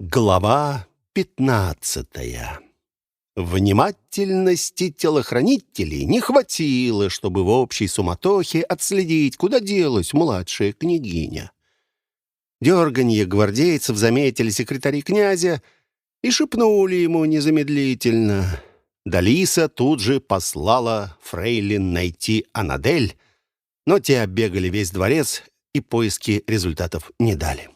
Глава пятнадцатая. Внимательности телохранителей не хватило, чтобы в общей суматохе отследить, куда делась младшая княгиня. Дерганье гвардейцев заметили секретари князя и шепнули ему незамедлительно. Далиса тут же послала Фрейлин найти Анадель, но те оббегали весь дворец и поиски результатов не дали.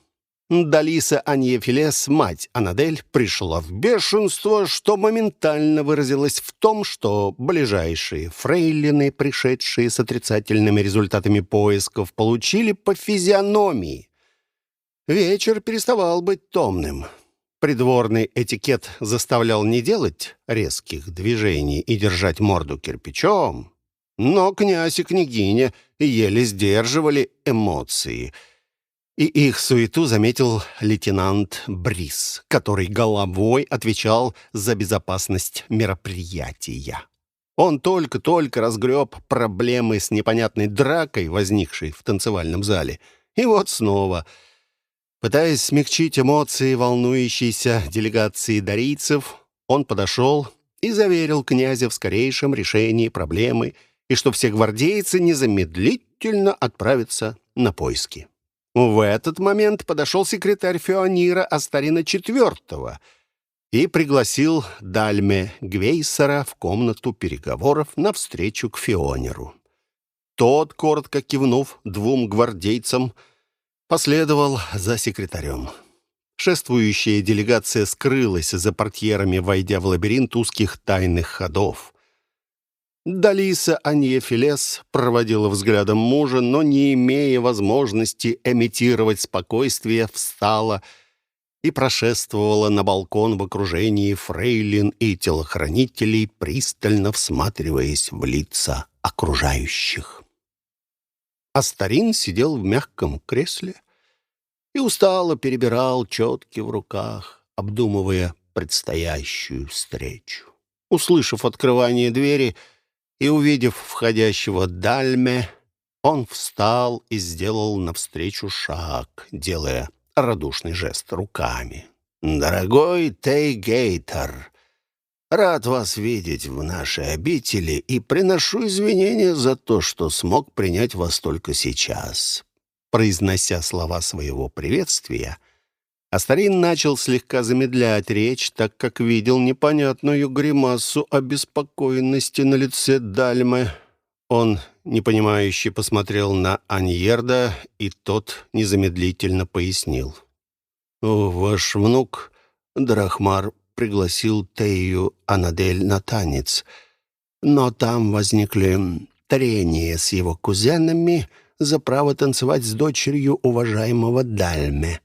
Далиса Аньефилес, мать Анадель, пришла в бешенство, что моментально выразилось в том, что ближайшие фрейлины, пришедшие с отрицательными результатами поисков, получили по физиономии. Вечер переставал быть томным. Придворный этикет заставлял не делать резких движений и держать морду кирпичом. Но князь и княгиня еле сдерживали эмоции — и их суету заметил лейтенант Брис, который головой отвечал за безопасность мероприятия. Он только-только разгреб проблемы с непонятной дракой, возникшей в танцевальном зале. И вот снова, пытаясь смягчить эмоции волнующейся делегации дарийцев, он подошел и заверил князя в скорейшем решении проблемы и что все гвардейцы незамедлительно отправятся на поиски. В этот момент подошел секретарь Феонира Астарина IV и пригласил Дальме Гвейсера в комнату переговоров навстречу к Феонеру. Тот, коротко кивнув двум гвардейцам, последовал за секретарем. Шествующая делегация скрылась за портьерами, войдя в лабиринт узких тайных ходов. Далиса Аньефилес проводила взглядом мужа, но, не имея возможности эмитировать спокойствие, встала и прошествовала на балкон в окружении фрейлин и телохранителей, пристально всматриваясь в лица окружающих. Астарин сидел в мягком кресле и устало перебирал четки в руках, обдумывая предстоящую встречу. Услышав открывание двери, и, увидев входящего Дальме, он встал и сделал навстречу шаг, делая радушный жест руками. «Дорогой Тейгейтер, рад вас видеть в нашей обители и приношу извинения за то, что смог принять вас только сейчас». Произнося слова своего приветствия, Астарин начал слегка замедлять речь, так как видел непонятную гримасу обеспокоенности на лице Дальмы. Он непонимающе посмотрел на Аньерда, и тот незамедлительно пояснил. «Ваш внук Драхмар пригласил Тею Анадель на танец, но там возникли трения с его кузенами за право танцевать с дочерью уважаемого Дальме».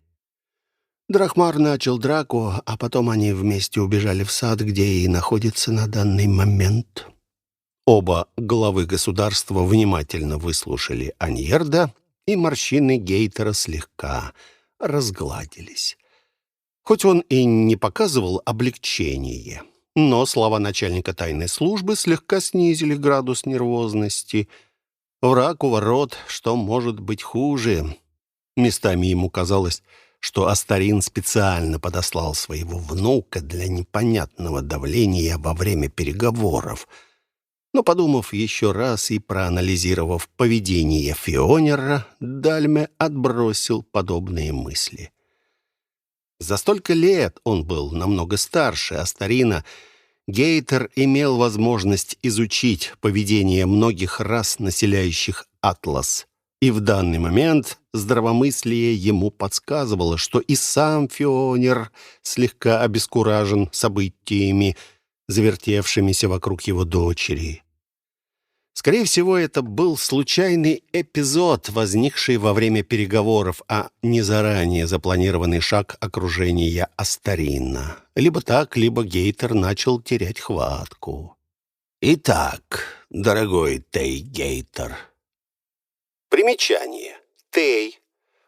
Драхмар начал драку, а потом они вместе убежали в сад, где и находится на данный момент. Оба главы государства внимательно выслушали Аньерда, и морщины Гейтера слегка разгладились. Хоть он и не показывал облегчение, но слова начальника тайной службы слегка снизили градус нервозности. Враг у ворот, что может быть хуже? Местами ему казалось, что Астарин специально подослал своего внука для непонятного давления во время переговоров. Но, подумав еще раз и проанализировав поведение Фионера, Дальме отбросил подобные мысли. За столько лет он был намного старше Астарина, Гейтер имел возможность изучить поведение многих рас, населяющих Атлас. И в данный момент здравомыслие ему подсказывало, что и сам Фионер слегка обескуражен событиями, завертевшимися вокруг его дочери. Скорее всего, это был случайный эпизод, возникший во время переговоров, а не заранее запланированный шаг окружения Астарина. Либо так, либо Гейтер начал терять хватку. «Итак, дорогой Тей Гейтер», Примечание. Тей.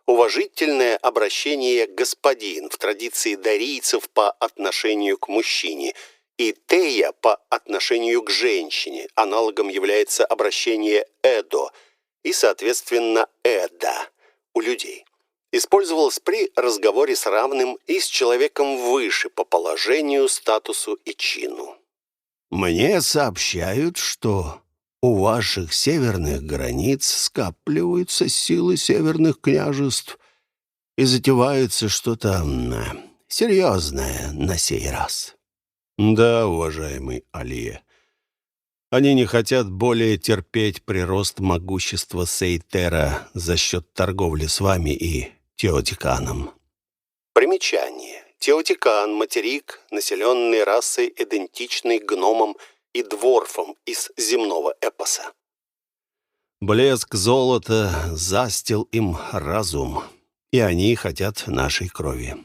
Уважительное обращение «господин» в традиции дарийцев по отношению к мужчине и «тея» по отношению к женщине. Аналогом является обращение «эдо» и, соответственно, «эда» у людей. Использовалось при разговоре с равным и с человеком выше по положению, статусу и чину. «Мне сообщают, что у ваших северных границ скапливаются силы северных княжеств и затевается что-то серьезное на сей раз». «Да, уважаемый Алия, они не хотят более терпеть прирост могущества Сейтера за счет торговли с вами и Теотиканом. Примечание. Теотикан – материк, населенный расой, идентичной гномам и дворфам из земного эпоса. Блеск золота застил им разум, и они хотят нашей крови.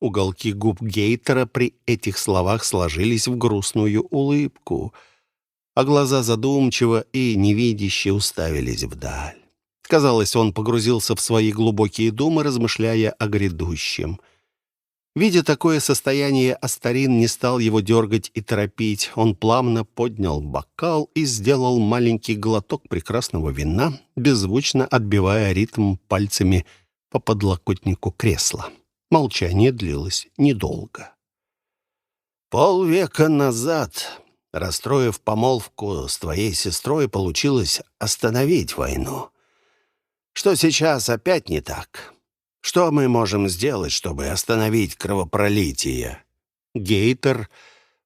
Уголки губ Гейтера при этих словах сложились в грустную улыбку – а глаза задумчиво и невидяще уставились вдаль. Казалось, он погрузился в свои глубокие думы, размышляя о грядущем. Видя такое состояние, Астарин не стал его дергать и торопить. Он плавно поднял бокал и сделал маленький глоток прекрасного вина, беззвучно отбивая ритм пальцами по подлокотнику кресла. Молчание длилось недолго. Полвека назад Расстроив помолвку с твоей сестрой, получилось остановить войну. Что сейчас опять не так? Что мы можем сделать, чтобы остановить кровопролитие?» Гейтер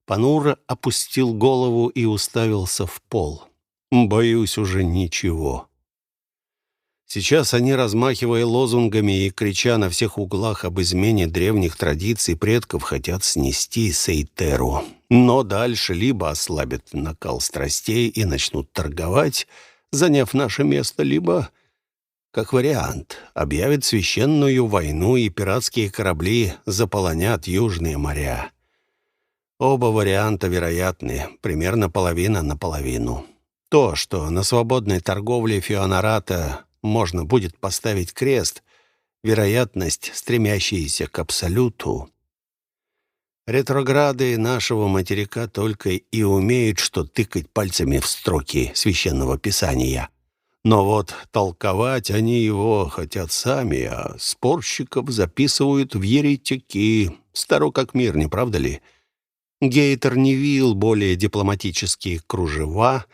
понуро опустил голову и уставился в пол. «Боюсь уже ничего». Сейчас они, размахивая лозунгами и крича на всех углах об измене древних традиций предков, хотят снести Сейтеру. Но дальше либо ослабят накал страстей и начнут торговать, заняв наше место, либо, как вариант, объявят священную войну, и пиратские корабли заполонят южные моря. Оба варианта вероятны, примерно половина на половину. То, что на свободной торговле Фионарата можно будет поставить крест, вероятность, стремящаяся к абсолюту, Ретрограды нашего материка только и умеют, что тыкать пальцами в строки священного писания. Но вот толковать они его хотят сами, а спорщиков записывают в еретики. Старо как мир, не правда ли? Гейтер не вил более дипломатические кружева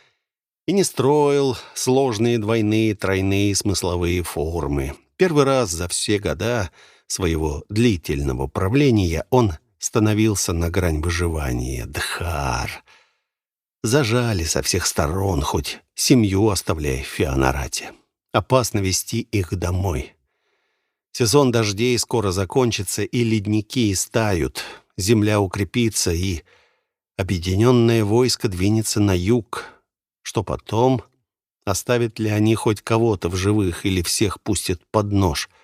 и не строил сложные двойные, тройные смысловые формы. Первый раз за все года своего длительного правления он становился на грань выживания. Дхар. Зажали со всех сторон, хоть семью оставляя в Фианарате. Опасно вести их домой. Сезон дождей скоро закончится, и ледники истают. Земля укрепится, и объединенное войско двинется на юг. Что потом? Оставят ли они хоть кого-то в живых или всех пустят под нож —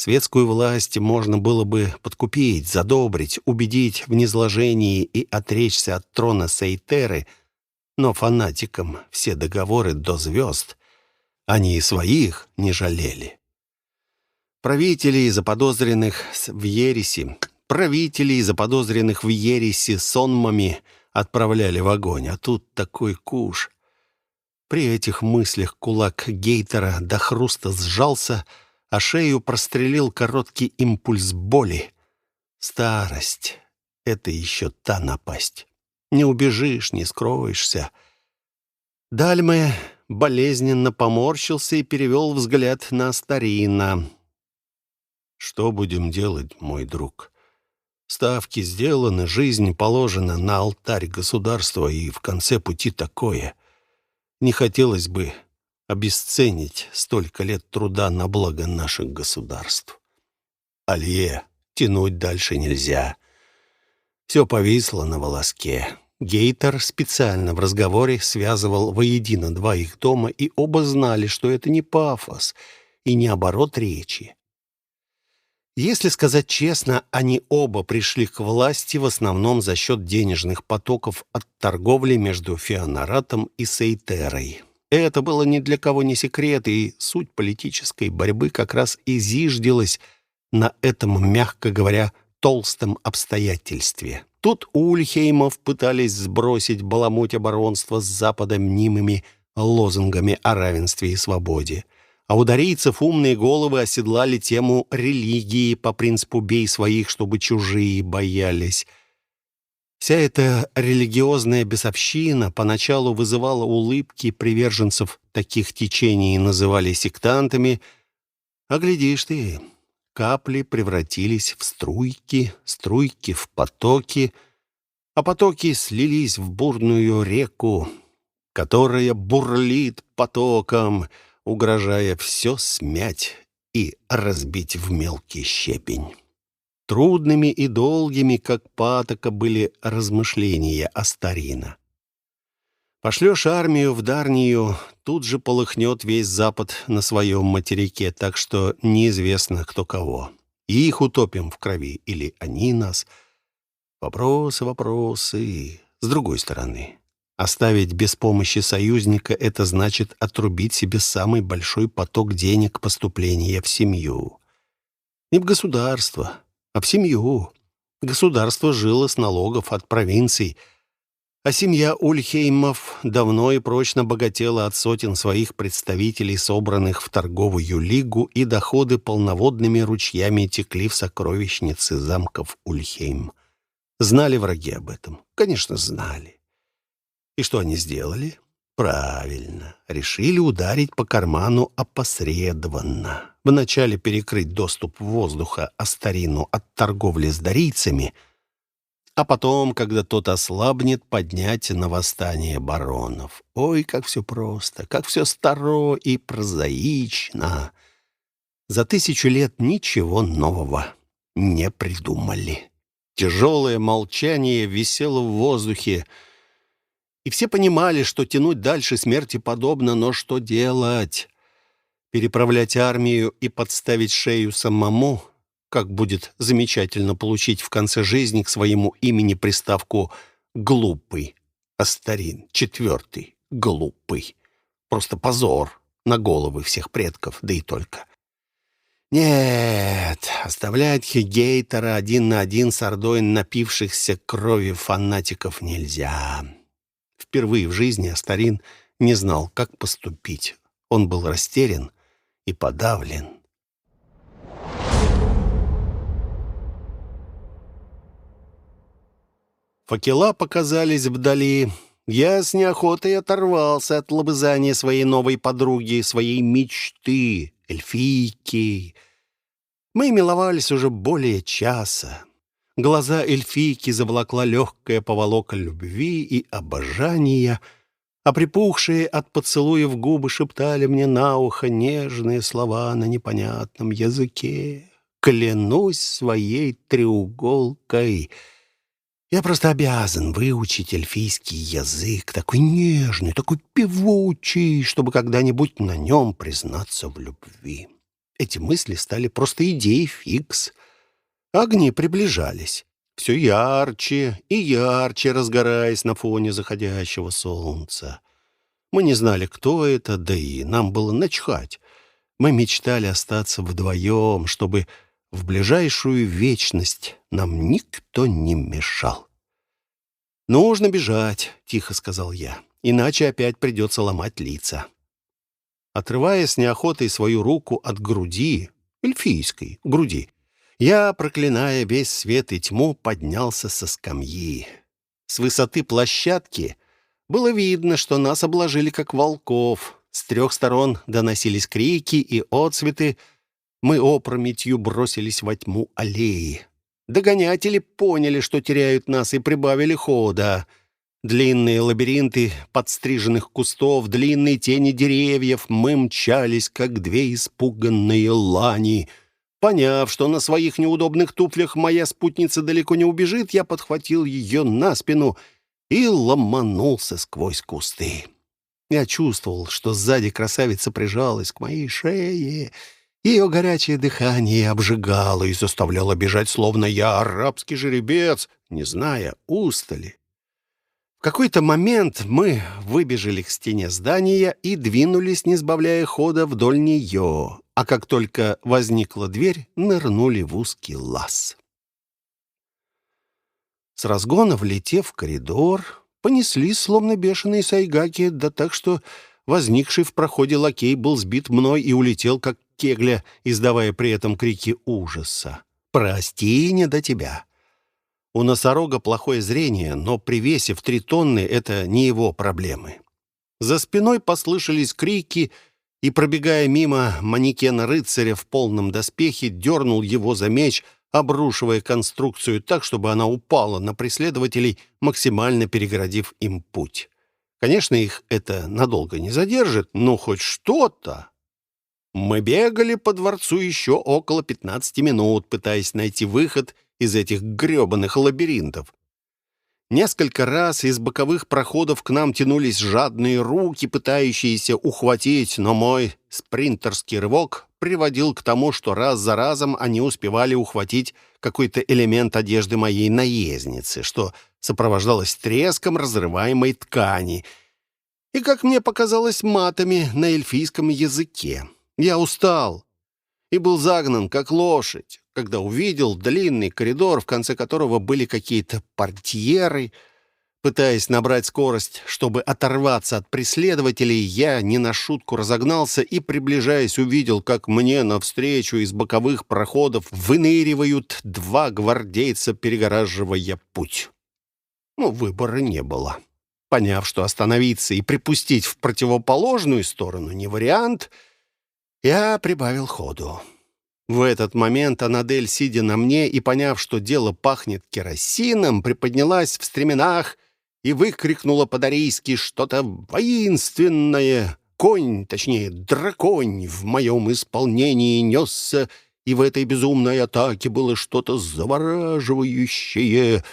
Светскую власть можно было бы подкупить, задобрить, убедить в низложении и отречься от трона Сейтеры, но фанатикам все договоры до звезд. Они и своих не жалели. Правителей, заподозренных в ереси, правителей, заподозренных в ереси сонмами, отправляли в огонь, а тут такой куш. При этих мыслях кулак Гейтера до хруста сжался — а шею прострелил короткий импульс боли. Старость — это еще та напасть. Не убежишь, не скроешься. Дальме болезненно поморщился и перевел взгляд на Старина. «Что будем делать, мой друг? Ставки сделаны, жизнь положена на алтарь государства, и в конце пути такое. Не хотелось бы обесценить столько лет труда на благо наших государств. Алье, тянуть дальше нельзя. Все повисло на волоске. Гейтер специально в разговоре связывал воедино два их дома, и оба знали, что это не пафос и не оборот речи. Если сказать честно, они оба пришли к власти в основном за счет денежных потоков от торговли между Феонаратом и Сейтерой. Это было ни для кого не секрет, и суть политической борьбы как раз и на этом, мягко говоря, толстом обстоятельстве. Тут Ульхеймов пытались сбросить баламуть оборонства с Запада мнимыми лозунгами о равенстве и свободе. А у дарийцев умные головы оседлали тему религии по принципу «бей своих, чтобы чужие боялись». Вся эта религиозная бесовщина поначалу вызывала улыбки приверженцев таких течений и называли сектантами. А глядишь ты, капли превратились в струйки, струйки в потоки, а потоки слились в бурную реку, которая бурлит потоком — угрожая все смять и разбить в мелкий щепень. Трудными и долгими, как патока, были размышления о старина. Пошлешь армию в Дарнию, тут же полыхнет весь Запад на своем материке, так что неизвестно, кто кого. И их утопим в крови, или они нас. Вопросы, вопросы. С другой стороны, Оставить без помощи союзника — это значит отрубить себе самый большой поток денег поступления в семью. Не в государство, а в семью. Государство жило с налогов от провинций, а семья Ульхеймов давно и прочно богатела от сотен своих представителей, собранных в торговую лигу, и доходы полноводными ручьями текли в сокровищницы замков Ульхейм. Знали враги об этом? Конечно, знали. И что они сделали? Правильно, решили ударить по карману опосредованно. Вначале перекрыть доступ воздуха Астарину от торговли с дарийцами, а потом, когда тот ослабнет, поднять на восстание баронов. Ой, как все просто, как все старо и прозаично. За тысячу лет ничего нового не придумали. Тяжелое молчание висело в воздухе, и все понимали, что тянуть дальше смерти подобно, но что делать? Переправлять армию и подставить шею самому, как будет замечательно получить в конце жизни к своему имени приставку «глупый». Астарин, четвертый, глупый. Просто позор на головы всех предков, да и только. Нет, оставлять Хигейтера один на один с ордой напившихся крови фанатиков нельзя. Впервые в жизни Астарин не знал, как поступить. Он был растерян и подавлен. Факела показались вдали. Я с неохотой оторвался от лобызания своей новой подруги, своей мечты, эльфийки. Мы миловались уже более часа. Глаза эльфийки заволокла легкая поволока любви и обожания, а припухшие от поцелуев губы шептали мне на ухо нежные слова на непонятном языке. «Клянусь своей треуголкой!» Я просто обязан выучить эльфийский язык, такой нежный, такой певучий, чтобы когда-нибудь на нем признаться в любви. Эти мысли стали просто идеей фикс. Огни приближались, все ярче и ярче разгораясь на фоне заходящего солнца. Мы не знали, кто это, да и нам было начхать. Мы мечтали остаться вдвоем, чтобы в ближайшую вечность нам никто не мешал. «Нужно бежать», — тихо сказал я, — «иначе опять придется ломать лица». Отрывая с неохотой свою руку от груди, эльфийской груди, я, проклиная весь свет и тьму, поднялся со скамьи. С высоты площадки было видно, что нас обложили как волков. С трех сторон доносились крики и отцветы. Мы опрометью бросились во тьму аллеи. Догонятели поняли, что теряют нас, и прибавили хода. Длинные лабиринты подстриженных кустов, длинные тени деревьев. Мы мчались, как две испуганные лани — Поняв, что на своих неудобных туфлях моя спутница далеко не убежит, я подхватил ее на спину и ломанулся сквозь кусты. Я чувствовал, что сзади красавица прижалась к моей шее. Ее горячее дыхание обжигало и заставляло бежать, словно я арабский жеребец, не зная устали. В какой-то момент мы выбежали к стене здания и двинулись, не сбавляя хода, вдоль нее, а как только возникла дверь, нырнули в узкий лаз. С разгона, влетев в коридор, понеслись, словно бешеные сайгаки, да так, что Возникший в проходе лакей был сбит мной и улетел, как кегля, издавая при этом крики ужаса. «Прости, не до тебя». У носорога плохое зрение, но при весе в три тонны это не его проблемы. За спиной послышались крики, и, пробегая мимо манекена рыцаря в полном доспехе, дернул его за меч, обрушивая конструкцию так, чтобы она упала на преследователей, максимально перегородив им путь. Конечно, их это надолго не задержит, но хоть что-то. Мы бегали по дворцу еще около 15 минут, пытаясь найти выход из этих гребаных лабиринтов. Несколько раз из боковых проходов к нам тянулись жадные руки, пытающиеся ухватить, но мой спринтерский рывок приводил к тому, что раз за разом они успевали ухватить какой-то элемент одежды моей наездницы, что сопровождалось треском разрываемой ткани и, как мне показалось, матами на эльфийском языке. Я устал и был загнан, как лошадь когда увидел длинный коридор, в конце которого были какие-то портьеры. Пытаясь набрать скорость, чтобы оторваться от преследователей, я не на шутку разогнался и, приближаясь, увидел, как мне навстречу из боковых проходов выныривают два гвардейца, перегораживая путь. Ну, выбора не было. Поняв, что остановиться и припустить в противоположную сторону не вариант, я прибавил ходу. В этот момент Анадель, сидя на мне и поняв, что дело пахнет керосином, приподнялась в стременах и выкрикнула по-дарийски что-то воинственное. Конь, точнее, драконь в моем исполнении несся, и в этой безумной атаке было что-то завораживающее.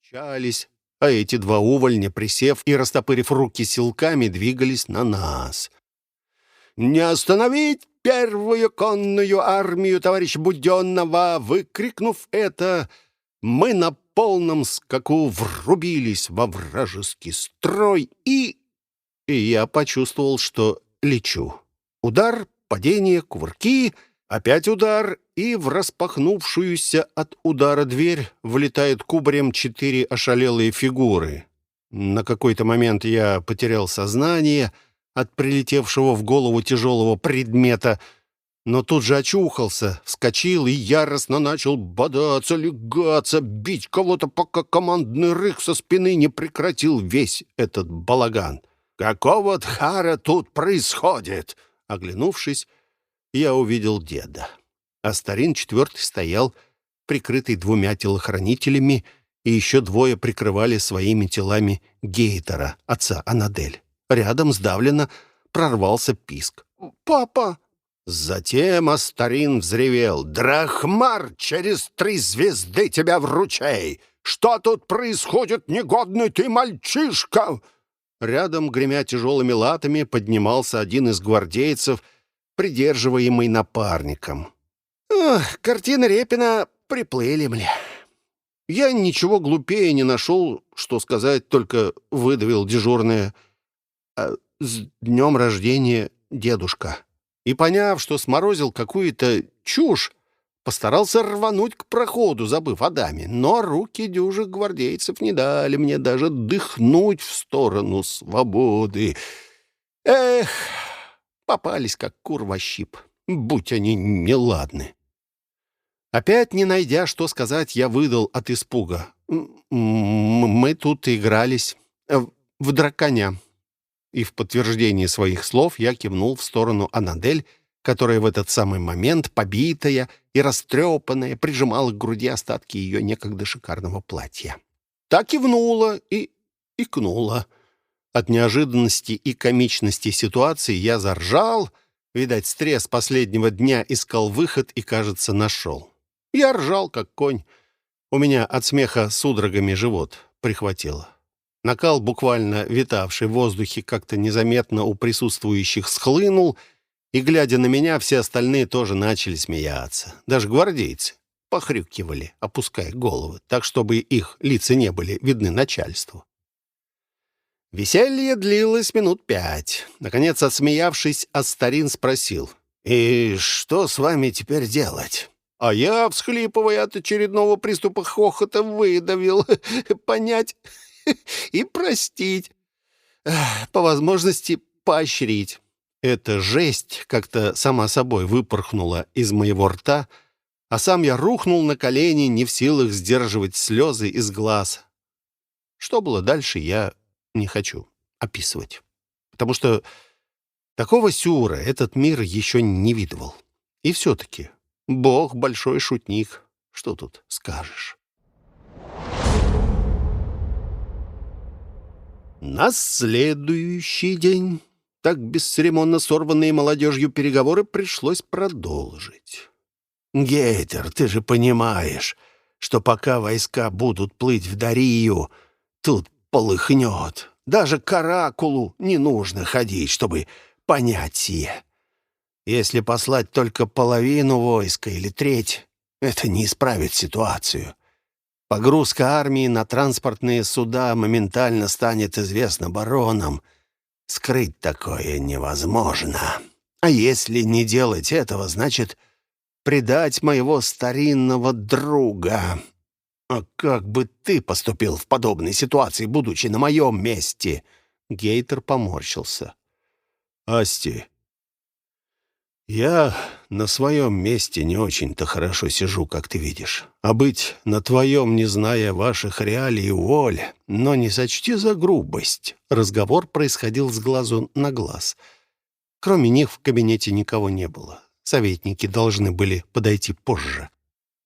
Мчались, а эти два увольня, присев и растопырив руки силками, двигались на нас. «Не остановить первую конную армию товарища Буденного!» Выкрикнув это, мы на полном скаку врубились во вражеский строй и... И я почувствовал, что лечу. Удар, падение, кувырки, опять удар, и в распахнувшуюся от удара дверь влетает кубарем четыре ошалелые фигуры. На какой-то момент я потерял сознание — от прилетевшего в голову тяжелого предмета, но тут же очухался, вскочил и яростно начал бодаться, легаться, бить кого-то, пока командный рык со спины не прекратил весь этот балаган. «Какого тхара тут происходит?» Оглянувшись, я увидел деда. А старин четвертый стоял, прикрытый двумя телохранителями, и еще двое прикрывали своими телами Гейтера, отца Анадель. Рядом сдавленно прорвался писк. «Папа!» Затем Астарин взревел. «Драхмар, через три звезды тебя вручай! Что тут происходит, негодный ты мальчишка?» Рядом, гремя тяжелыми латами, поднимался один из гвардейцев, придерживаемый напарником. «Ох, картины Репина приплыли мне». Я ничего глупее не нашел, что сказать, только выдавил дежурное а, «С днем рождения, дедушка!» И, поняв, что сморозил какую-то чушь, постарался рвануть к проходу, забыв о даме. Но руки дюжих гвардейцев не дали мне даже дыхнуть в сторону свободы. Эх, попались как кур во щип, будь они неладны. Опять не найдя, что сказать, я выдал от испуга. «Мы тут игрались в драконя» и в подтверждение своих слов я кивнул в сторону Анадель, которая в этот самый момент, побитая и растрепанная, прижимала к груди остатки ее некогда шикарного платья. Так кивнула и икнула. От неожиданности и комичности ситуации я заржал. Видать, стресс последнего дня искал выход и, кажется, нашел. Я ржал, как конь. У меня от смеха судорогами живот прихватило. Накал, буквально витавший в воздухе, как-то незаметно у присутствующих схлынул, и, глядя на меня, все остальные тоже начали смеяться. Даже гвардейцы похрюкивали, опуская головы, так, чтобы их лица не были видны начальству. Веселье длилось минут пять. Наконец, отсмеявшись, Астарин спросил, «И что с вами теперь делать?» А я, всхлипывая от очередного приступа хохота, выдавил. «Понять и простить. По возможности поощрить. Эта жесть как-то сама собой выпорхнула из моего рта, а сам я рухнул на колени, не в силах сдерживать слезы из глаз. Что было дальше, я не хочу описывать. Потому что такого сюра этот мир еще не видывал. И все-таки Бог — большой шутник. Что тут скажешь? На следующий день так бесцеремонно сорванные молодежью переговоры пришлось продолжить. «Гейтер, ты же понимаешь, что пока войска будут плыть в Дарию, тут полыхнет. Даже к Оракулу не нужно ходить, чтобы понять сие. Если послать только половину войска или треть, это не исправит ситуацию. Погрузка армии на транспортные суда моментально станет известна баронам — Скрыть такое невозможно. А если не делать этого, значит, предать моего старинного друга. А как бы ты поступил в подобной ситуации, будучи на моем месте?» Гейтер поморщился. «Асти, я на своем месте не очень-то хорошо сижу, как ты видишь. А быть на твоем, не зная ваших реалий, воль, но не сочти за грубость. Разговор происходил с глазу на глаз. Кроме них в кабинете никого не было. Советники должны были подойти позже.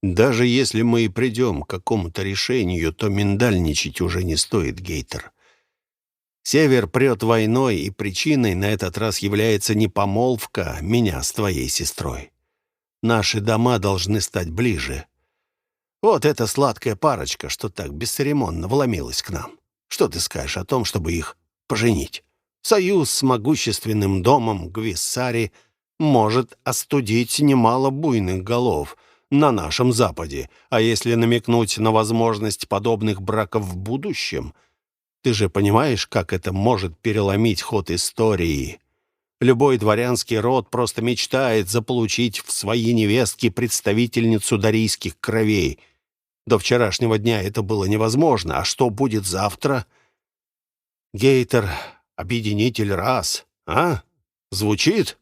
Даже если мы и придем к какому-то решению, то миндальничать уже не стоит, Гейтер. Север прет войной, и причиной на этот раз является не помолвка меня с твоей сестрой. Наши дома должны стать ближе. Вот эта сладкая парочка, что так бесцеремонно вломилась к нам. Что ты скажешь о том, чтобы их поженить? Союз с могущественным домом Гвиссари может остудить немало буйных голов на нашем Западе, а если намекнуть на возможность подобных браков в будущем — ты же понимаешь, как это может переломить ход истории? Любой дворянский род просто мечтает заполучить в свои невестки представительницу дарийских кровей. До вчерашнего дня это было невозможно. А что будет завтра? Гейтер — объединитель рас. А? Звучит?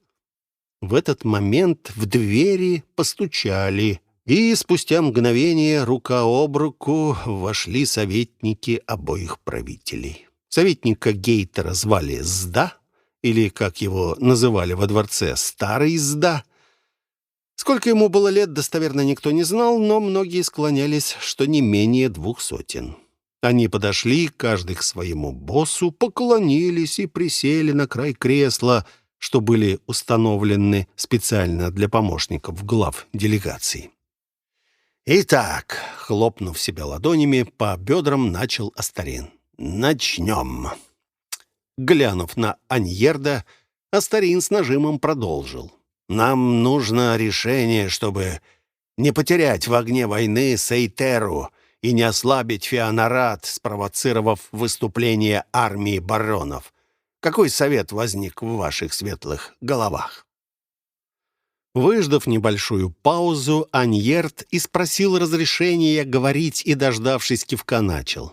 В этот момент в двери постучали. И спустя мгновение рука об руку вошли советники обоих правителей. Советника Гейтера звали Зда, или, как его называли во дворце, Старый Зда. Сколько ему было лет, достоверно никто не знал, но многие склонялись, что не менее двух сотен. Они подошли, каждый к своему боссу, поклонились и присели на край кресла, что были установлены специально для помощников глав делегаций. «Итак», — хлопнув себя ладонями, по бедрам начал Астарин. «Начнем». Глянув на Аньерда, Астарин с нажимом продолжил. «Нам нужно решение, чтобы не потерять в огне войны Сейтеру и не ослабить Феонарат, спровоцировав выступление армии баронов. Какой совет возник в ваших светлых головах?» Выждав небольшую паузу, Аньерт и спросил разрешения говорить и, дождавшись кивка, начал.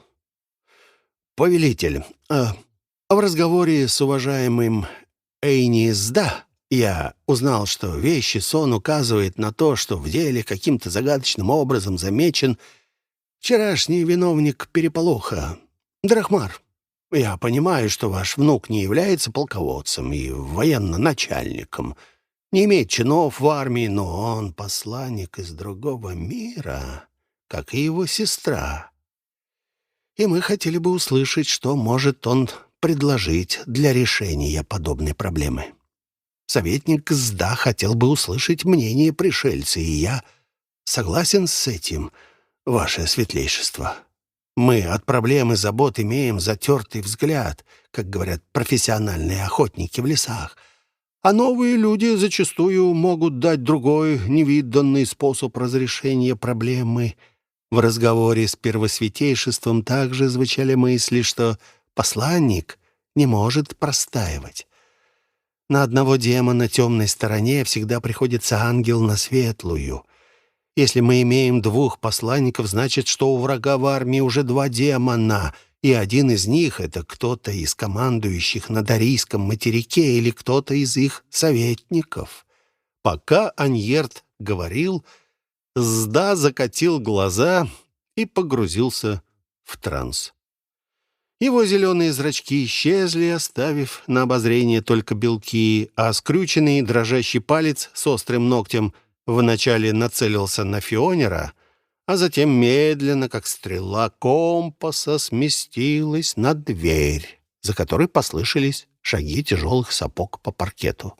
«Повелитель, а, в разговоре с уважаемым Эйни я узнал, что вещи сон указывает на то, что в деле каким-то загадочным образом замечен вчерашний виновник переполоха, Драхмар. Я понимаю, что ваш внук не является полководцем и военно-начальником» не имеет чинов в армии, но он посланник из другого мира, как и его сестра. И мы хотели бы услышать, что может он предложить для решения подобной проблемы. Советник СДА хотел бы услышать мнение пришельца, и я согласен с этим, ваше светлейшество. Мы от проблем и забот имеем затертый взгляд, как говорят профессиональные охотники в лесах — а новые люди зачастую могут дать другой, невиданный способ разрешения проблемы. В разговоре с первосвятейшеством также звучали мысли, что посланник не может простаивать. На одного демона темной стороне всегда приходится ангел на светлую. Если мы имеем двух посланников, значит, что у врага в армии уже два демона, И один из них — это кто-то из командующих на Дарийском материке или кто-то из их советников. Пока Аньерт говорил, Зда закатил глаза и погрузился в транс. Его зеленые зрачки исчезли, оставив на обозрение только белки, а скрюченный дрожащий палец с острым ногтем вначале нацелился на Фионера, а затем медленно, как стрела компаса, сместилась на дверь, за которой послышались шаги тяжелых сапог по паркету.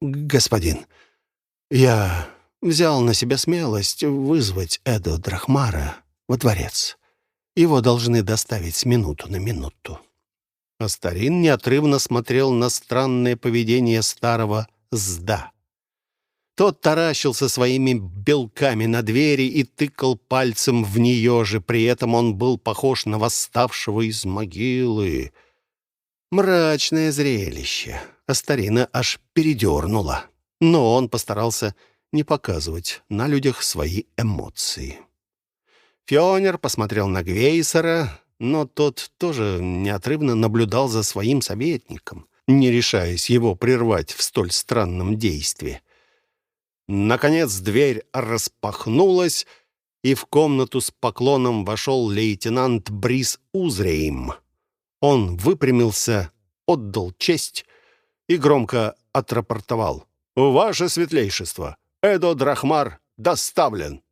«Господин, я взял на себя смелость вызвать Эду Драхмара во дворец». Его должны доставить с минуту на минуту. Астарин неотрывно смотрел на странное поведение старого «зда». Тот таращился своими белками на двери и тыкал пальцем в нее же. При этом он был похож на восставшего из могилы. Мрачное зрелище. Астарина аж передернула. Но он постарался не показывать на людях свои эмоции. Фионер посмотрел на Гвейсера, но тот тоже неотрывно наблюдал за своим советником, не решаясь его прервать в столь странном действии. Наконец дверь распахнулась, и в комнату с поклоном вошел лейтенант Брис Узрейм. Он выпрямился, отдал честь и громко отрапортовал. «Ваше светлейшество, Эдо Драхмар доставлен!»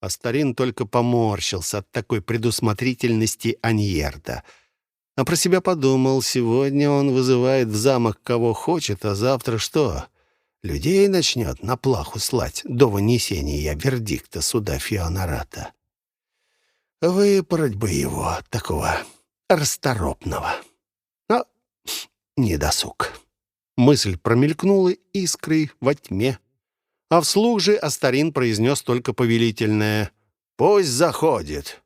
Астарин только поморщился от такой предусмотрительности Аньерда. А про себя подумал, сегодня он вызывает в замок кого хочет, а завтра что? Людей начнет на плаху слать до вынесения вердикта суда Фионарата. Выпороть бы его, такого расторопного. Но не досуг. Мысль промелькнула искрой во тьме. А вслух же Астарин произнес только повелительное «Пусть заходит».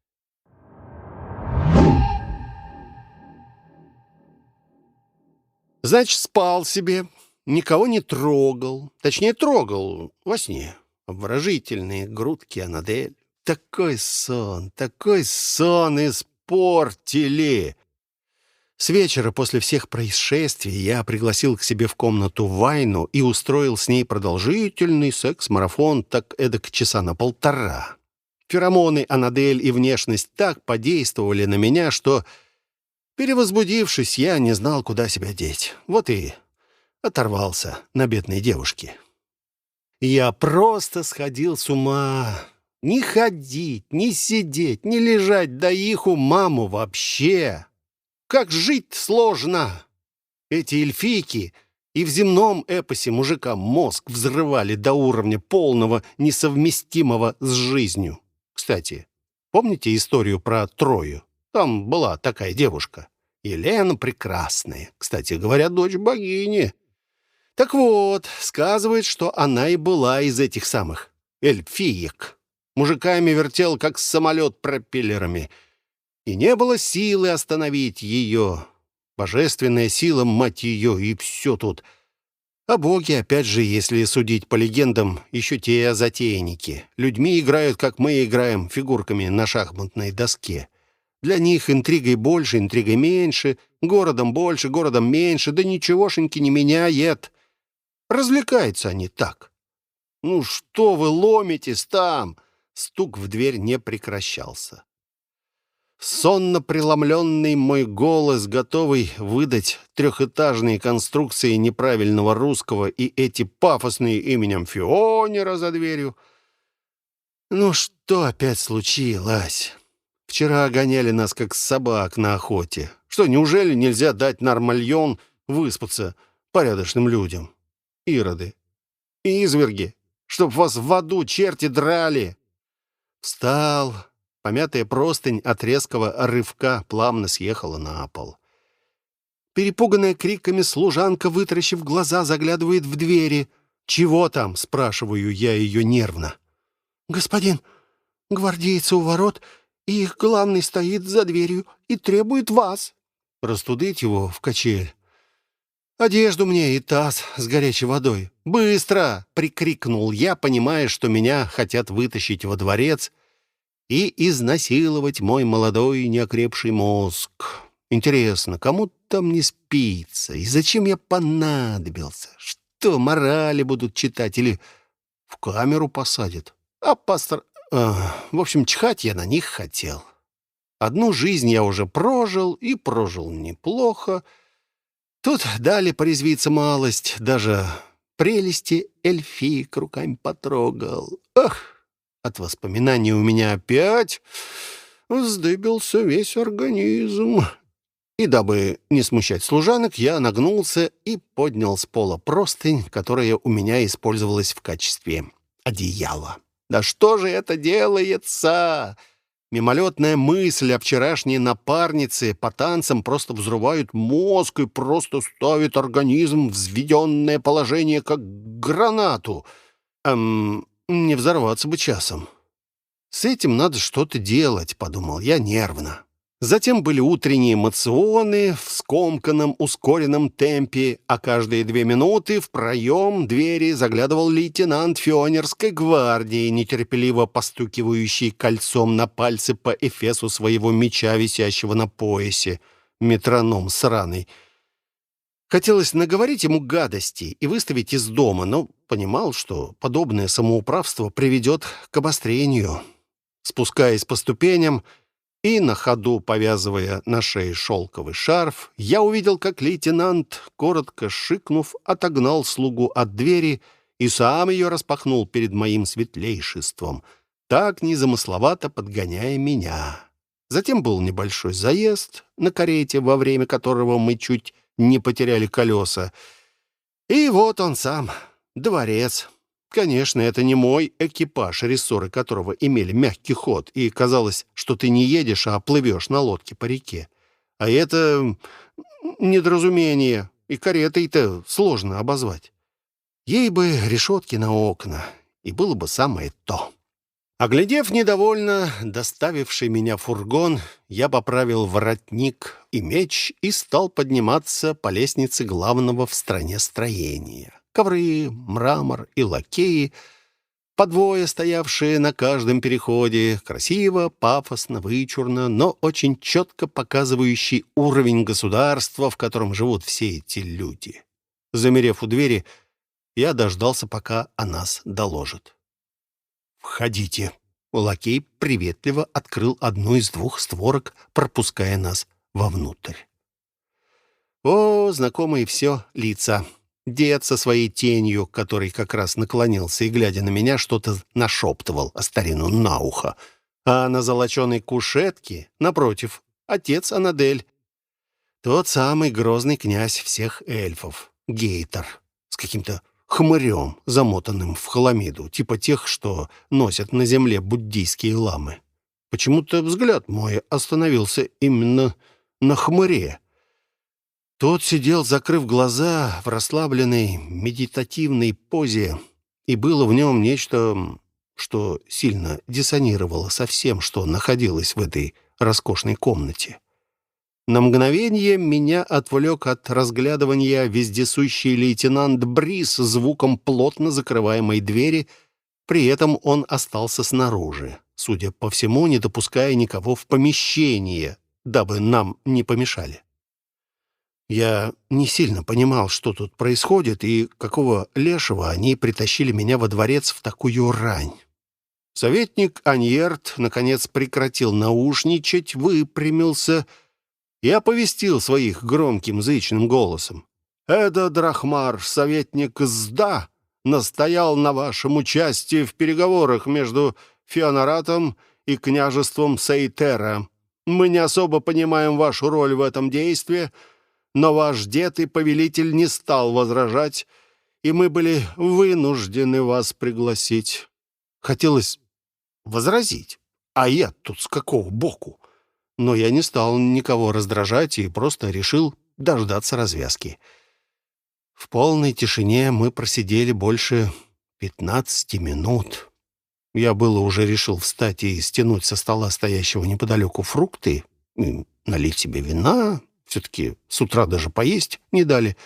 Значит, спал себе, никого не трогал. Точнее, трогал во сне. Обворожительные грудки Анадель. Такой сон, такой сон испортили. С вечера после всех происшествий я пригласил к себе в комнату Вайну и устроил с ней продолжительный секс-марафон так эдак часа на полтора. Феромоны, Анадель и внешность так подействовали на меня, что, перевозбудившись, я не знал, куда себя деть. Вот и оторвался на бедной девушке. Я просто сходил с ума. Не ходить, не сидеть, не лежать, да их у маму вообще. Как жить сложно! Эти эльфийки и в земном эпосе мужика мозг взрывали до уровня полного несовместимого с жизнью. Кстати, помните историю про Трою? Там была такая девушка. Елена Прекрасная. Кстати говоря, дочь богини. Так вот, сказывает, что она и была из этих самых эльфиек. Мужиками вертел, как самолет пропеллерами — и не было силы остановить ее. Божественная сила, мать ее, и все тут. А боги, опять же, если судить по легендам, еще те затейники. Людьми играют, как мы играем, фигурками на шахматной доске. Для них интригой больше, интригой меньше, городом больше, городом меньше, да ничегошеньки не меняет. Развлекаются они так. «Ну что вы ломитесь там?» Стук в дверь не прекращался. Сонно преломленный мой голос, готовый выдать трехэтажные конструкции неправильного русского и эти пафосные именем Фионера за дверью. Ну что опять случилось? Вчера гоняли нас, как собак на охоте. Что, неужели нельзя дать нормальон выспаться порядочным людям? Ироды. Изверги. Чтоб вас в аду черти драли. Встал, Помятая простынь от резкого рывка плавно съехала на пол. Перепуганная криками служанка, вытаращив глаза, заглядывает в двери. «Чего там?» — спрашиваю я ее нервно. «Господин, гвардейцы у ворот, и их главный стоит за дверью и требует вас». Растудить его в качель. «Одежду мне и таз с горячей водой. Быстро!» — прикрикнул я, понимая, что меня хотят вытащить во дворец и изнасиловать мой молодой неокрепший мозг. Интересно, кому там не спится? И зачем я понадобился? Что, морали будут читать или в камеру посадят? А пастор... А, в общем, чхать я на них хотел. Одну жизнь я уже прожил, и прожил неплохо. Тут дали порезвиться малость, даже прелести эльфиек руками потрогал. Ах, от воспоминаний у меня опять вздыбился весь организм. И дабы не смущать служанок, я нагнулся и поднял с пола простынь, которая у меня использовалась в качестве одеяла. «Да что же это делается?» Мимолетная мысль о вчерашней напарнице по танцам просто взрывает мозг и просто ставит организм в взведенное положение, как гранату. Эм, не взорваться бы часом. «С этим надо что-то делать», — подумал я нервно. Затем были утренние мационы в скомканном ускоренном темпе, а каждые две минуты в проем двери заглядывал лейтенант Фионерской гвардии, нетерпеливо постукивающий кольцом на пальцы по эфесу своего меча, висящего на поясе. Метроном сраный. Хотелось наговорить ему гадости и выставить из дома, но понимал, что подобное самоуправство приведет к обострению. Спускаясь по ступеням, и на ходу, повязывая на шее шелковый шарф, я увидел, как лейтенант, коротко шикнув, отогнал слугу от двери и сам ее распахнул перед моим светлейшеством, так незамысловато подгоняя меня. Затем был небольшой заезд на карете, во время которого мы чуть не потеряли колеса. И вот он сам, дворец. Конечно, это не мой экипаж, рессоры которого имели мягкий ход, и казалось, что ты не едешь, а плывешь на лодке по реке. А это недоразумение, и каретой-то сложно обозвать. Ей бы решетки на окна, и было бы самое то. Оглядев недовольно доставивший меня фургон, я поправил воротник и меч и стал подниматься по лестнице главного в стране строения. Ковры, мрамор и лакеи, по двое стоявшие на каждом переходе, красиво, пафосно, вычурно, но очень четко показывающий уровень государства, в котором живут все эти люди. Замерев у двери, я дождался, пока о нас доложат. «Входите». Лакей приветливо открыл одну из двух створок, пропуская нас вовнутрь. О, знакомые все лица. Дед со своей тенью, который как раз наклонился и, глядя на меня, что-то нашептывал о старину на ухо. А на золоченой кушетке, напротив, отец Анадель. Тот самый грозный князь всех эльфов, Гейтер, с каким-то хмырем, замотанным в хламиду, типа тех, что носят на земле буддийские ламы. Почему-то взгляд мой остановился именно на хмыре. Тот сидел, закрыв глаза, в расслабленной медитативной позе, и было в нем нечто, что сильно диссонировало со всем, что находилось в этой роскошной комнате. На мгновение меня отвлек от разглядывания вездесущий лейтенант Брис звуком плотно закрываемой двери, при этом он остался снаружи, судя по всему, не допуская никого в помещение, дабы нам не помешали. Я не сильно понимал, что тут происходит и какого лешего они притащили меня во дворец в такую рань. Советник Аньерт, наконец, прекратил наушничать, выпрямился и оповестил своих громким зычным голосом. «Это Драхмар, советник СДА, настоял на вашем участии в переговорах между Феонаратом и княжеством Сейтера. Мы не особо понимаем вашу роль в этом действии, но ваш дед и повелитель не стал возражать, и мы были вынуждены вас пригласить. Хотелось возразить, а я тут с какого боку? Но я не стал никого раздражать и просто решил дождаться развязки. В полной тишине мы просидели больше пятнадцати минут. Я было уже решил встать и стянуть со стола стоящего неподалеку фрукты, налить себе вина, все-таки с утра даже поесть не дали.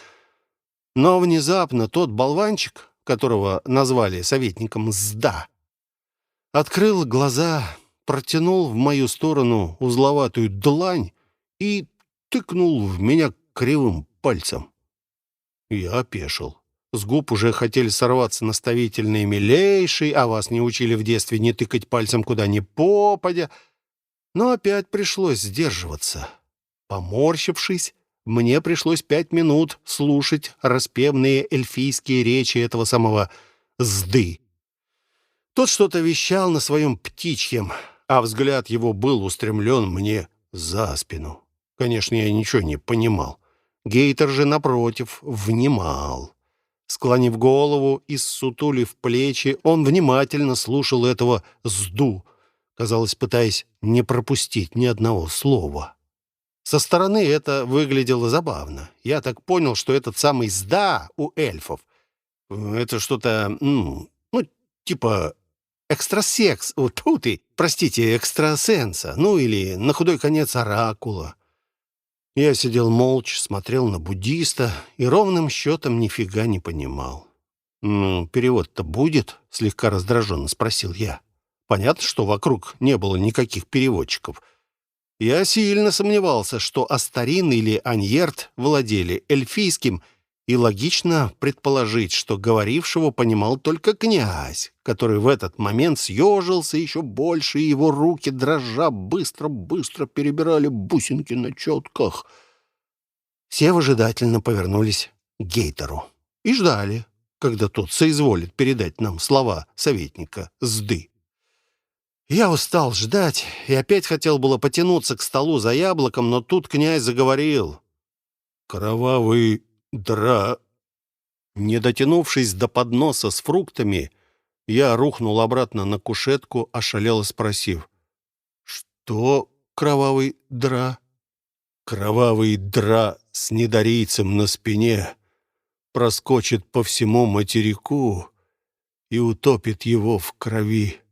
Но внезапно тот болванчик, которого назвали советником СДА, открыл глаза, протянул в мою сторону узловатую длань и тыкнул в меня кривым пальцем. Я опешил. С губ уже хотели сорваться наставительные «милейший», а вас не учили в детстве не тыкать пальцем куда ни попадя. Но опять пришлось сдерживаться. Поморщившись, мне пришлось пять минут слушать распевные эльфийские речи этого самого «зды». Тот что-то вещал на своем птичьем, а взгляд его был устремлен мне за спину. Конечно, я ничего не понимал. Гейтер же, напротив, внимал. Склонив голову и ссутулив плечи, он внимательно слушал этого «зду», казалось, пытаясь не пропустить ни одного слова. Со стороны это выглядело забавно. Я так понял, что этот самый «зда» у эльфов — это что-то, ну, типа экстрасекс, вот ты, простите, экстрасенса, ну или на худой конец оракула. Я сидел молча, смотрел на буддиста и ровным счетом нифига не понимал. «Ну, перевод-то будет?» — слегка раздраженно спросил я. Понятно, что вокруг не было никаких переводчиков. Я сильно сомневался, что Астарин или Аньерт владели эльфийским — и логично предположить, что говорившего понимал только князь, который в этот момент съежился еще больше, и его руки, дрожа, быстро-быстро перебирали бусинки на четках. Все выжидательно повернулись к Гейтеру и ждали, когда тот соизволит передать нам слова советника Сды. Я устал ждать и опять хотел было потянуться к столу за яблоком, но тут князь заговорил. «Кровавый Дра... Не дотянувшись до подноса с фруктами, я рухнул обратно на кушетку, ошалело спросив. «Что, кровавый дра?» «Кровавый дра с недорийцем на спине проскочит по всему материку и утопит его в крови».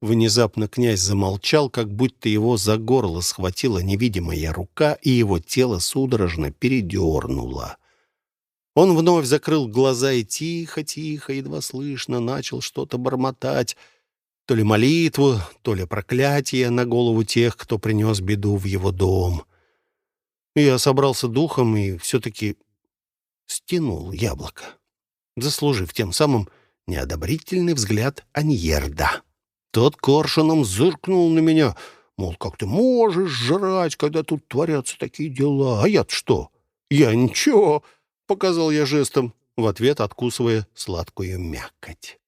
Внезапно князь замолчал, как будто его за горло схватила невидимая рука, и его тело судорожно передернуло. Он вновь закрыл глаза и тихо-тихо, едва слышно, начал что-то бормотать. То ли молитву, то ли проклятие на голову тех, кто принес беду в его дом. Я собрался духом и все-таки стянул яблоко, заслужив тем самым неодобрительный взгляд Аньерда. Тот коршуном зыркнул на меня, мол, как ты можешь жрать, когда тут творятся такие дела? А я-то что? Я ничего показал я жестом, в ответ откусывая сладкую мякоть.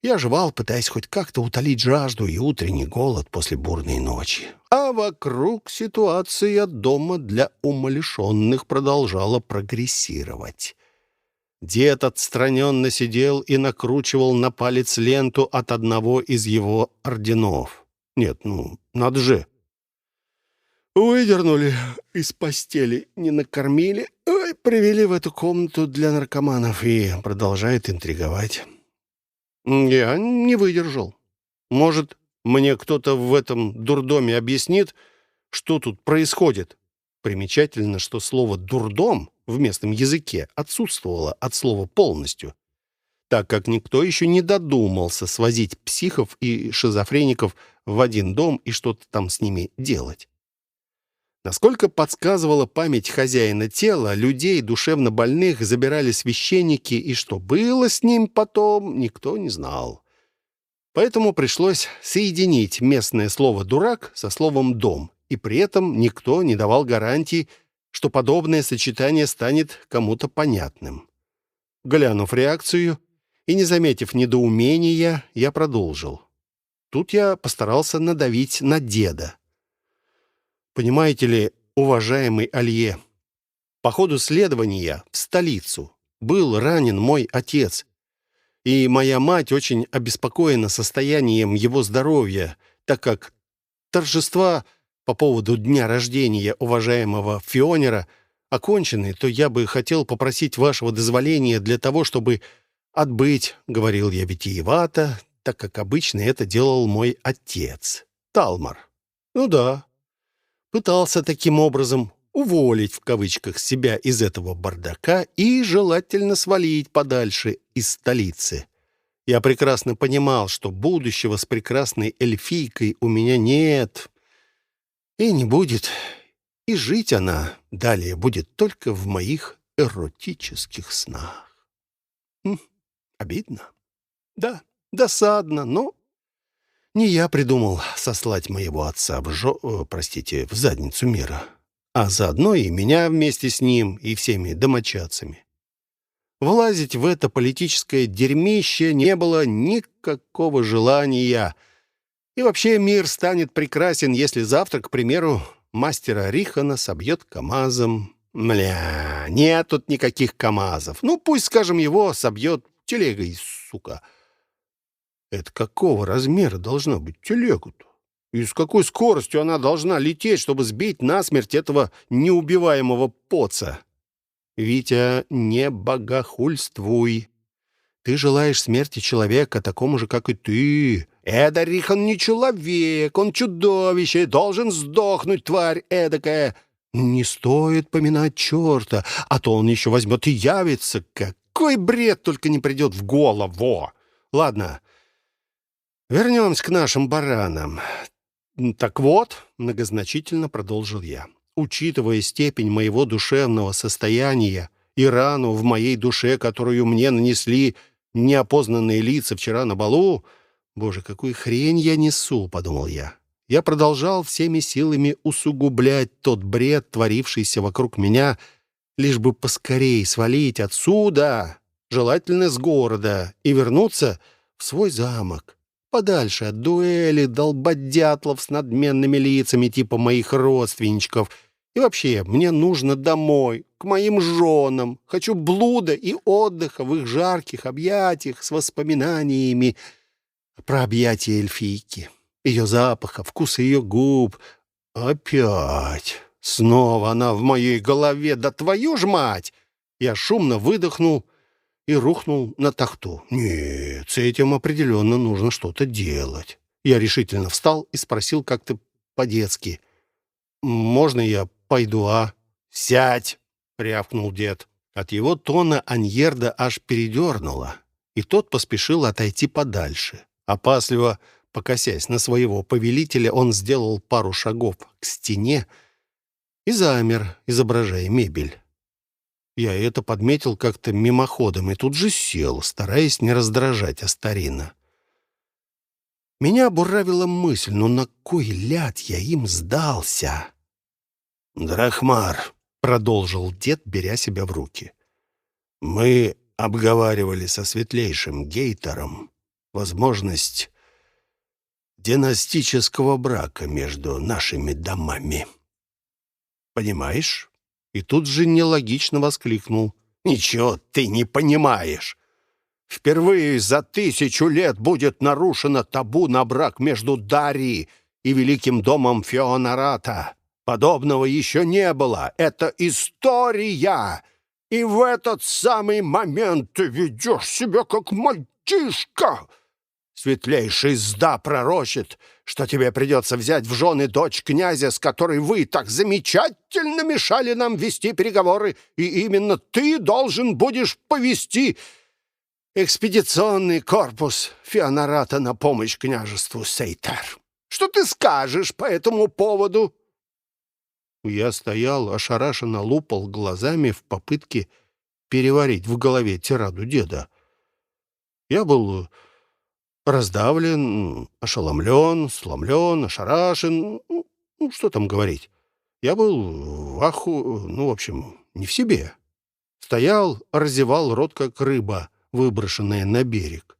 Я жевал, пытаясь хоть как-то утолить жажду и утренний голод после бурной ночи. А вокруг ситуация дома для умалишенных продолжала прогрессировать. Дед отстраненно сидел и накручивал на палец ленту от одного из его орденов. Нет, ну, надо же. Выдернули из постели, не накормили, ой, привели в эту комнату для наркоманов и продолжает интриговать. Я не выдержал. Может, мне кто-то в этом дурдоме объяснит, что тут происходит? Примечательно, что слово «дурдом» в местном языке отсутствовало от слова «полностью», так как никто еще не додумался свозить психов и шизофреников в один дом и что-то там с ними делать. Насколько подсказывала память хозяина тела, людей душевно больных забирали священники, и что было с ним потом, никто не знал. Поэтому пришлось соединить местное слово «дурак» со словом «дом», и при этом никто не давал гарантии, что подобное сочетание станет кому-то понятным. Глянув реакцию и не заметив недоумения, я продолжил. Тут я постарался надавить на деда. Понимаете ли, уважаемый Алье, по ходу следования в столицу был ранен мой отец, и моя мать очень обеспокоена состоянием его здоровья, так как торжества по поводу дня рождения уважаемого Фионера окончены, то я бы хотел попросить вашего дозволения для того, чтобы отбыть, говорил я витиевато, так как обычно это делал мой отец, Талмар. Ну да, пытался таким образом уволить в кавычках себя из этого бардака и желательно свалить подальше из столицы. Я прекрасно понимал, что будущего с прекрасной эльфийкой у меня нет и не будет, и жить она далее будет только в моих эротических снах. Хм, обидно. Да, досадно, но не я придумал сослать моего отца в жо... Э, простите, в задницу мира, а заодно и меня вместе с ним и всеми домочадцами. Влазить в это политическое дерьмище не было никакого желания. И вообще мир станет прекрасен, если завтра, к примеру, мастера Рихана собьет КамАЗом. Мля, нет тут никаких КамАЗов. Ну, пусть, скажем, его собьет телегой, сука. Это какого размера должна быть телега-то? И с какой скоростью она должна лететь, чтобы сбить насмерть этого неубиваемого поца? Витя, не богохульствуй. Ты желаешь смерти человека, такому же, как и ты. Эдарих, он не человек, он чудовище, должен сдохнуть, тварь эдакая. Не стоит поминать черта, а то он еще возьмет и явится. Какой бред только не придет в голову. Ладно, вернемся к нашим баранам. Так вот, многозначительно продолжил я учитывая степень моего душевного состояния и рану в моей душе, которую мне нанесли неопознанные лица вчера на балу, «Боже, какую хрень я несу!» — подумал я. Я продолжал всеми силами усугублять тот бред, творившийся вокруг меня, лишь бы поскорей свалить отсюда, желательно с города, и вернуться в свой замок, подальше от дуэли, долбодятлов с надменными лицами типа моих родственничков — и вообще, мне нужно домой, к моим женам. Хочу блуда и отдыха в их жарких объятиях с воспоминаниями про объятия эльфийки, ее запаха, вкуса ее губ. Опять. Снова она в моей голове. Да твою ж мать! Я шумно выдохнул и рухнул на тахту. Нет, с этим определенно нужно что-то делать. Я решительно встал и спросил как-то по-детски. «Можно я пойду, а?» «Сядь!» — рявкнул дед. От его тона Аньерда аж передернуло, и тот поспешил отойти подальше. Опасливо покосясь на своего повелителя, он сделал пару шагов к стене и замер, изображая мебель. Я это подметил как-то мимоходом и тут же сел, стараясь не раздражать Астарина. Меня буравила мысль, ну на кой ляд я им сдался? «Драхмар», — продолжил дед, беря себя в руки, — «мы обговаривали со светлейшим Гейтером возможность династического брака между нашими домами. Понимаешь?» И тут же нелогично воскликнул. «Ничего ты не понимаешь. Впервые за тысячу лет будет нарушено табу на брак между Дарией и великим домом Феонарата. Подобного еще не было. Это история. И в этот самый момент ты ведешь себя как мальчишка. Светлейший сда пророчит, что тебе придется взять в жены дочь князя, с которой вы так замечательно мешали нам вести переговоры, и именно ты должен будешь повести экспедиционный корпус Феонарата на помощь княжеству Сейтер. Что ты скажешь по этому поводу?» Я стоял, ошарашенно лупал глазами в попытке переварить в голове тираду деда. Я был раздавлен, ошеломлен, сломлен, ошарашен. Ну, ну, что там говорить. Я был в аху, ну, в общем, не в себе. Стоял, разевал рот, как рыба, выброшенная на берег.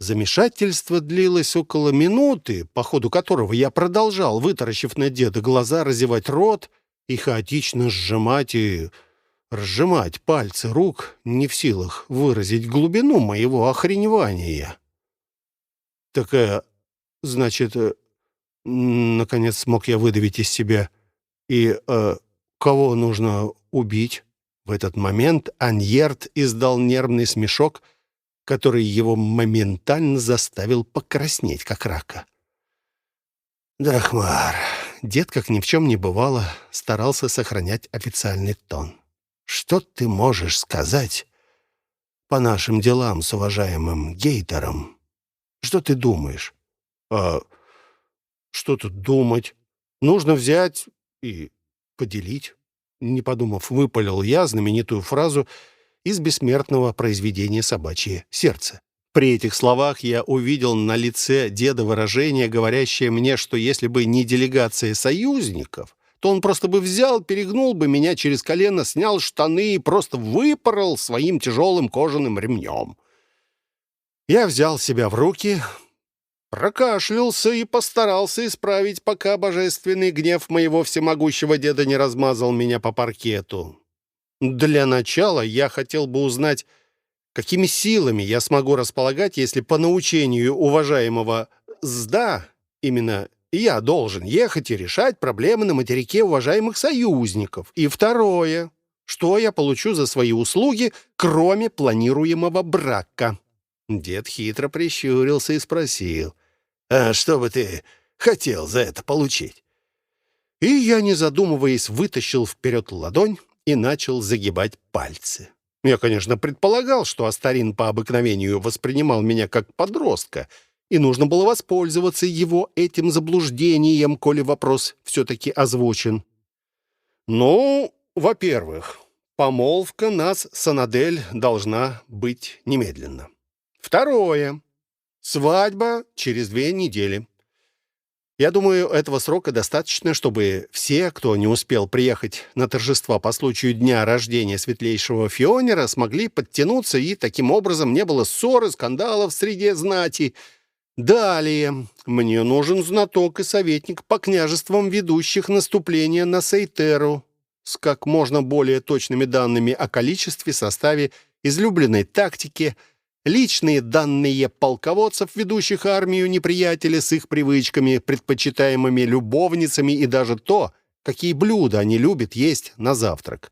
Замешательство длилось около минуты, по ходу которого я продолжал, вытаращив на деда глаза, разевать рот и хаотично сжимать и разжимать пальцы рук, не в силах выразить глубину моего охреневания. «Такая, значит, э, наконец смог я выдавить из себя. И э, кого нужно убить?» В этот момент Аньерт издал нервный смешок — который его моментально заставил покраснеть, как рака. «Драхмар!» Дед, как ни в чем не бывало, старался сохранять официальный тон. «Что ты можешь сказать по нашим делам с уважаемым Гейтером. Что ты думаешь? А что тут думать? Нужно взять и поделить. Не подумав, выпалил я знаменитую фразу из бессмертного произведения «Собачье сердце». При этих словах я увидел на лице деда выражение, говорящее мне, что если бы не делегация союзников, то он просто бы взял, перегнул бы меня через колено, снял штаны и просто выпорол своим тяжелым кожаным ремнем. Я взял себя в руки, прокашлялся и постарался исправить, пока божественный гнев моего всемогущего деда не размазал меня по паркету. Для начала я хотел бы узнать, какими силами я смогу располагать, если по научению уважаемого СДА, именно я должен ехать и решать проблемы на материке уважаемых союзников. И второе, что я получу за свои услуги, кроме планируемого брака. Дед хитро прищурился и спросил, «А что бы ты хотел за это получить?» И я, не задумываясь, вытащил вперед ладонь и начал загибать пальцы. Я, конечно, предполагал, что Астарин по обыкновению воспринимал меня как подростка, и нужно было воспользоваться его этим заблуждением, коли вопрос все-таки озвучен. Ну, во-первых, помолвка нас с Анадель должна быть немедленно. Второе. Свадьба через две недели. Я думаю, этого срока достаточно, чтобы все, кто не успел приехать на торжества по случаю дня рождения светлейшего Фионера, смогли подтянуться, и таким образом не было ссоры, скандалов среди знати. Далее. Мне нужен знаток и советник по княжествам, ведущих наступление на Сейтеру, с как можно более точными данными о количестве, составе, излюбленной тактике – Личные данные полководцев, ведущих армию неприятеля с их привычками, предпочитаемыми любовницами и даже то, какие блюда они любят есть на завтрак.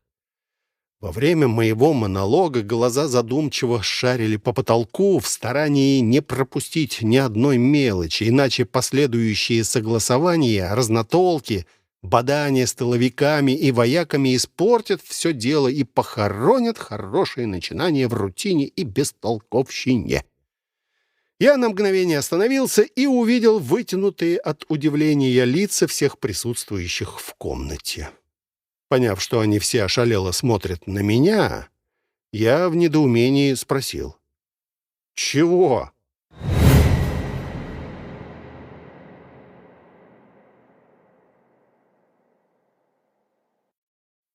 Во время моего монолога глаза задумчиво шарили по потолку в старании не пропустить ни одной мелочи, иначе последующие согласования, разнотолки — Бадания с тыловиками и вояками испортят все дело и похоронят хорошее начинание в рутине и бестолковщине. Я на мгновение остановился и увидел вытянутые от удивления лица всех присутствующих в комнате. Поняв, что они все ошалело смотрят на меня, я в недоумении спросил. «Чего?»